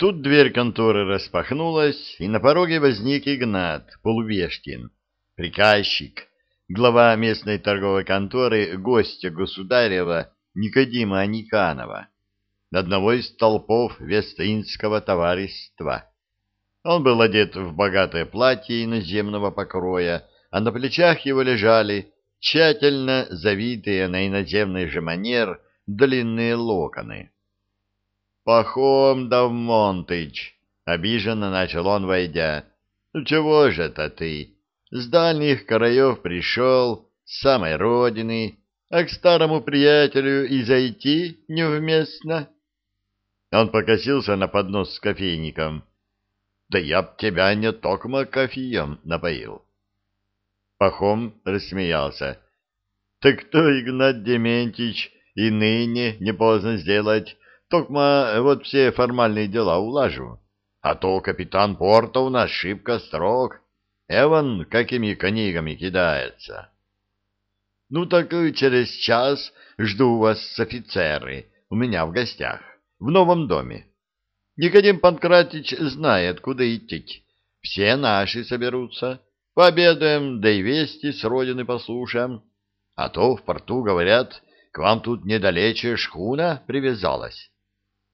Тут дверь конторы распахнулась, и на пороге возник Игнат Полувешкин, приказчик, глава местной торговой конторы, гостя государева Никодима Аниканова, одного из толпов Вестинского товарищества. Он был одет в богатое платье иноземного покроя, а на плечах его лежали тщательно завитые на иноземный же манер длинные локоны. «Пахом Давмонтыч!» — обиженно начал он, войдя. «Ну чего же это ты? С дальних краев пришел, с самой родины, а к старому приятелю и зайти невместно?» Он покосился на поднос с кофейником. «Да я б тебя не токмо кофеем напоил». Пахом рассмеялся. «Так кто, Игнат Дементьевич, и ныне не поздно сделать, токмо вот все формальные дела улажу. А то капитан порта у нас шибко строг, Эван какими книгами кидается». «Ну так через час жду вас с офицеры, у меня в гостях, в новом доме. Никодим Панкратич знает, куда идти. Все наши соберутся». Пообедаем, да и вести с родины послушаем. А то в порту, говорят, к вам тут недалече шхуна привязалась.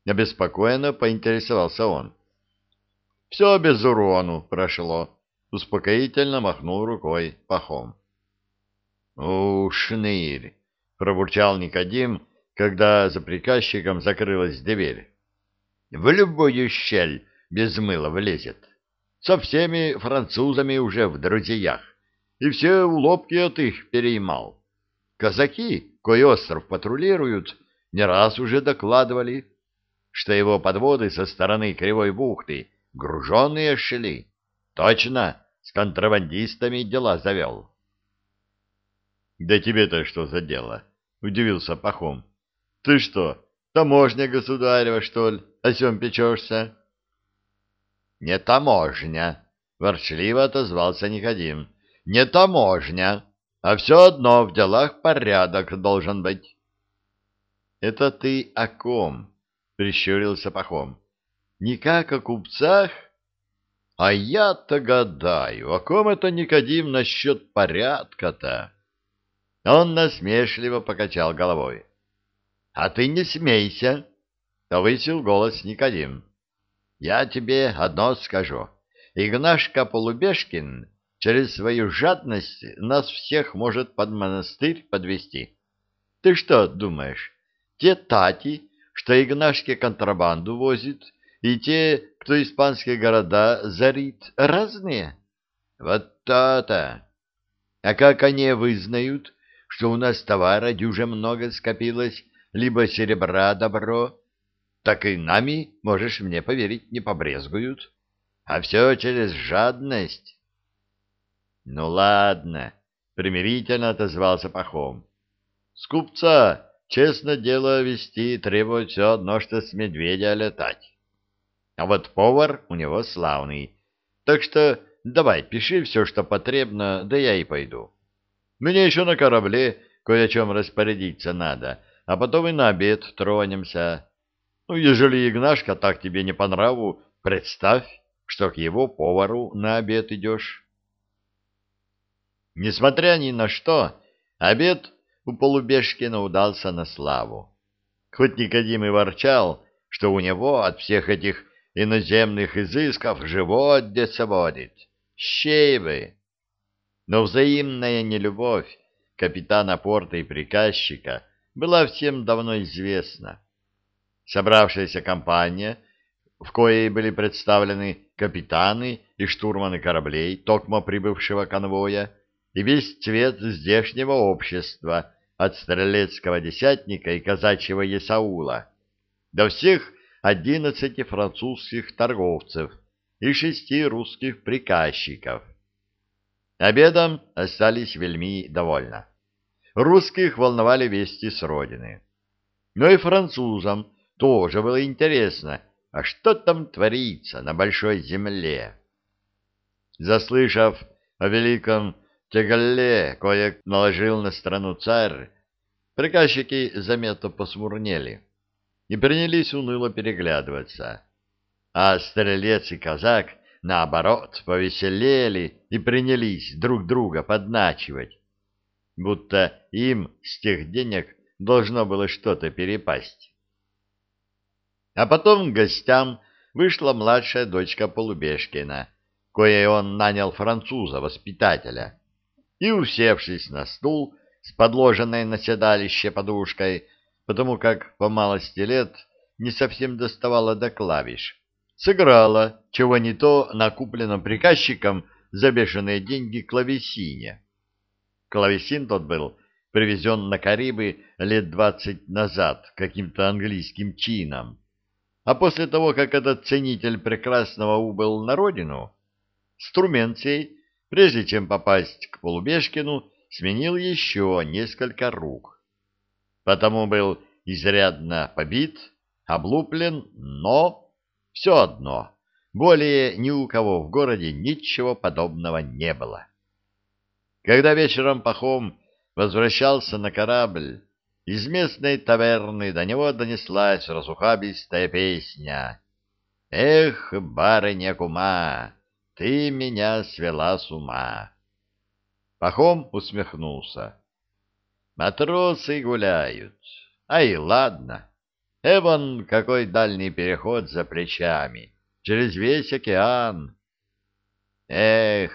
Обеспокоенно поинтересовался он. Все без урону прошло. Успокоительно махнул рукой пахом. «У, шнырь!» — пробурчал Никодим, когда за приказчиком закрылась дверь. «В любую щель без мыла влезет» со всеми французами уже в друзьях, и все улобки от их переймал. Казаки, кой остров патрулируют, не раз уже докладывали, что его подводы со стороны Кривой бухты груженные шли. Точно, с контрабандистами дела завел. — Да тебе-то что за дело? — удивился Пахом. — Ты что, таможня государева, что ли, о сем печешься? — Не таможня, — ворчливо отозвался Никодим. — Не таможня, а все одно в делах порядок должен быть. — Это ты о ком? — прищурился Пахом. — Никак о купцах? — А я-то гадаю, о ком это Никодим насчет порядка-то? Он насмешливо покачал головой. — А ты не смейся, — повысил голос Никодим. Я тебе одно скажу. Игнашка Полубешкин через свою жадность нас всех может под монастырь подвести. Ты что думаешь, те тати, что Игнашке контрабанду возит, и те, кто испанские города зарит, разные? Вот то-то. А как они вызнают, что у нас товара дюже много скопилось, либо серебра добро, так и нами, можешь мне поверить, не побрезгуют. А все через жадность. — Ну ладно, — примирительно отозвался Пахом. — С купца честно дело вести требует все одно, что с медведя летать. А вот повар у него славный. Так что давай, пиши все, что потребно, да я и пойду. Мне еще на корабле кое о чем распорядиться надо, а потом и на обед тронемся. Ну, ежели Игнашка так тебе не по нраву, представь, что к его повару на обед идешь. Несмотря ни на что, обед у Полубешкина удался на славу. Хоть Никодим и ворчал, что у него от всех этих иноземных изысков живот где сводит, щей бы. Но взаимная нелюбовь капитана порта и приказчика была всем давно известна. Собравшаяся компания, в коей были представлены капитаны и штурманы кораблей, токмо прибывшего конвоя, и весь цвет здешнего общества, от стрелецкого десятника и казачьего Есаула, до всех одиннадцати французских торговцев и шести русских приказчиков. Обедом остались вельми довольны. Русских волновали вести с родины. Но и французам тоже было интересно, а что там творится на большой земле? Заслышав о великом тягале, кое наложил на страну царь, приказчики заметно посмурнели и принялись уныло переглядываться. а стрелец и казак, наоборот, повеселели и принялись друг друга подначивать, будто им с тех денег должно было что-то перепасть. А потом к гостям вышла младшая дочка Полубешкина, кое он нанял француза-воспитателя, и, усевшись на стул с подложенной на седалище подушкой, потому как по малости лет не совсем доставала до клавиш, сыграла, чего не то, на купленном приказчиком за бешеные деньги клавесине. Клавесин тот был привезен на Карибы лет двадцать назад каким-то английским чином. А после того, как этот ценитель прекрасного убыл на родину, Струментий, прежде чем попасть к Полубешкину, сменил еще несколько рук. Потому был изрядно побит, облуплен, но все одно, более ни у кого в городе ничего подобного не было. Когда вечером Пахом возвращался на корабль, из местной таверны до него донеслась разухабистая песня. «Эх, барыня кума, ты меня свела с ума!» Пахом усмехнулся. «Матросы гуляют. Ай, ладно. Эван, какой дальний переход за плечами, через весь океан. Эх,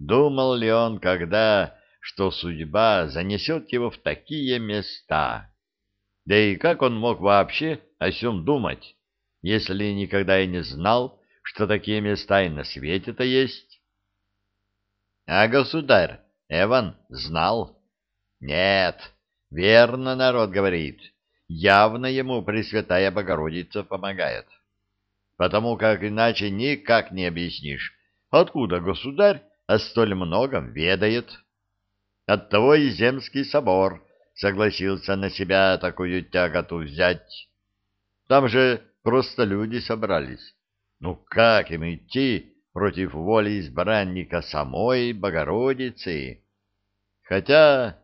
думал ли он когда, что судьба занесет его в такие места? Да и как он мог вообще о сем думать, если никогда и не знал, что такие места и на свете-то есть? А государь Эван знал? Нет, верно народ говорит явно ему Пресвятая Богородица помогает. Потому как иначе никак не объяснишь, откуда государь о столь многом ведает. Оттого и Земский собор согласился на себя такую тяготу взять. Там же просто люди собрались. Ну как им идти против воли избранника самой Богородицы? Хотя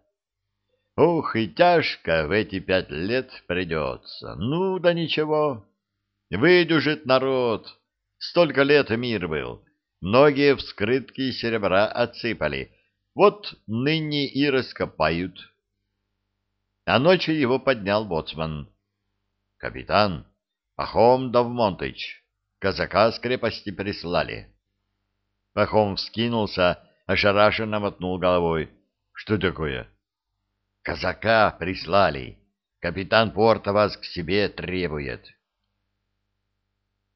Ух, и тяжко в эти пять лет придется. Ну, да ничего. Выдюжит народ. Столько лет мир был. Многие вскрытки серебра отсыпали. Вот ныне и раскопают. А ночью его поднял боцман. Капитан, Пахом Давмонтыч, казака с крепости прислали. Пахом вскинулся, ошарашенно мотнул головой. Что такое? — Казака прислали. Капитан порта вас к себе требует.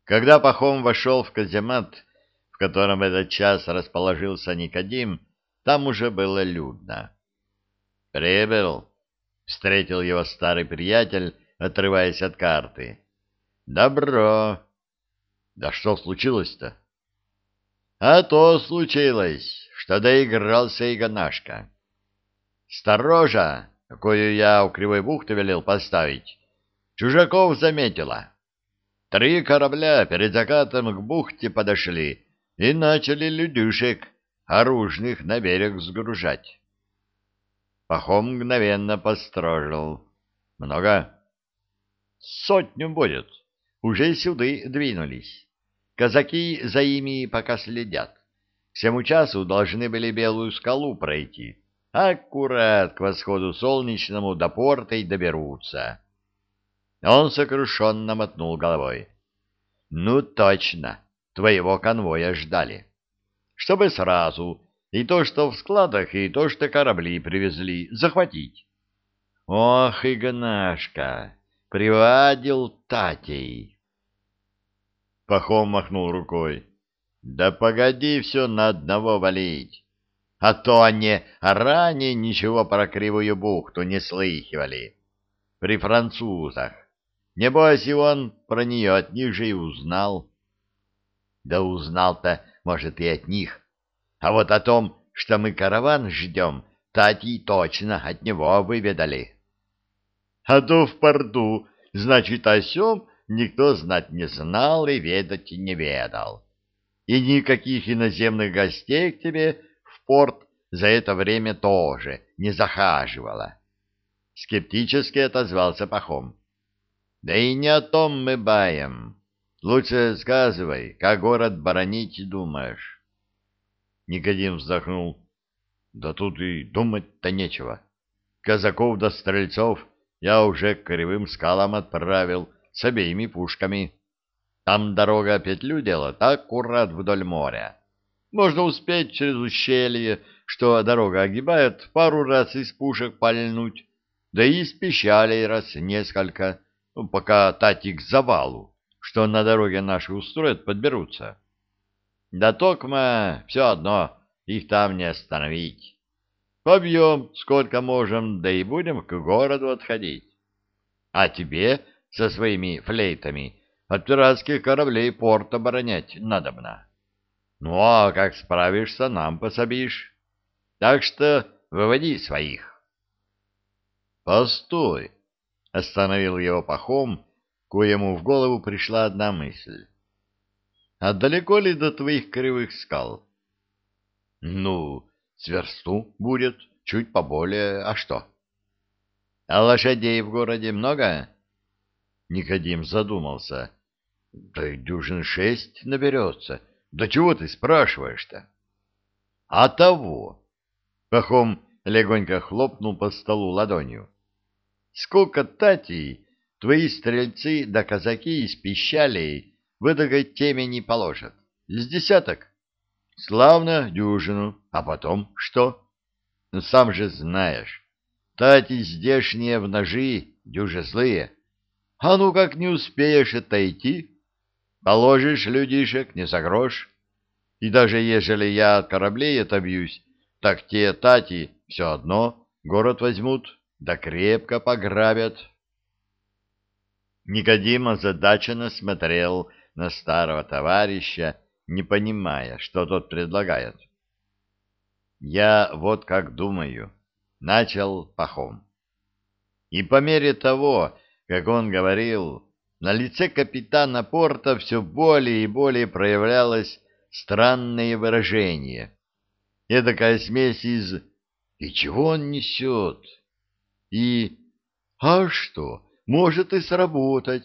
Когда Пахом вошел в каземат, в котором этот час расположился Никодим, там уже было людно. «Прибыл», — встретил его старый приятель, отрываясь от карты. «Добро». «Да что случилось-то?» «А то случилось, что доигрался Игонашка. Сторожа, какую я у Кривой бухты велел поставить, чужаков заметила. Три корабля перед закатом к бухте подошли и начали людюшек, оружных, на берег сгружать. Пахом мгновенно построжил. Много? Сотню будет. Уже сюды двинулись. Казаки за ими пока следят. К всему часу должны были Белую скалу пройти аккурат к восходу солнечному до порта и доберутся. Он сокрушенно мотнул головой. Ну, точно, твоего конвоя ждали. Чтобы сразу и то, что в складах, и то, что корабли привезли, захватить. Ох, Игнашка, привадил Татей. Пахом махнул рукой. Да погоди все на одного валить а то они ранее ничего про Кривую бухту не слыхивали. При французах. Небось, и он про нее от них же и узнал. Да узнал-то, может, и от них. А вот о том, что мы караван ждем, Тати точно от него выведали. А то в порту, значит, о сем никто знать не знал и ведать не ведал. И никаких иноземных гостей к тебе порт за это время тоже не захаживала. Скептически отозвался Пахом. Да и не о том мы баем. Лучше сказывай, как город боронить думаешь. Никодим вздохнул. Да тут и думать-то нечего. Казаков да стрельцов я уже к кривым скалам отправил с обеими пушками. Там дорога петлю делает аккурат вдоль моря. Можно успеть через ущелье, что дорога огибает, пару раз из пушек пальнуть, да и из пищалей раз несколько, ну, пока тати к завалу, что на дороге наши устроят, подберутся. Да токма все одно, их там не остановить. Побьем сколько можем, да и будем к городу отходить. А тебе со своими флейтами от пиратских кораблей порт оборонять надобно. Ну, а как справишься, нам пособишь. Так что выводи своих. Постой, остановил его пахом, коему в голову пришла одна мысль. А далеко ли до твоих кривых скал? Ну, сверсту будет, чуть поболее, а что? А лошадей в городе много? Никодим задумался. Да и дюжин шесть наберется. Да чего ты спрашиваешь-то? А того. Пахом легонько хлопнул по столу ладонью. Сколько татей твои стрельцы да казаки из пищалей в теме не положат? С десяток? Славно дюжину. А потом что? Сам же знаешь. Тати здешние в ножи, дюже злые. А ну как не успеешь отойти, положишь людишек не за грош. И даже ежели я от кораблей отобьюсь, так те тати все одно город возьмут, да крепко пограбят. Никодим озадаченно смотрел на старого товарища, не понимая, что тот предлагает. «Я вот как думаю», — начал Пахом. И по мере того, как он говорил, на лице капитана порта все более и более проявлялось странное выражение. Эдакая смесь из «И чего он несет?» и «А что, может и сработать».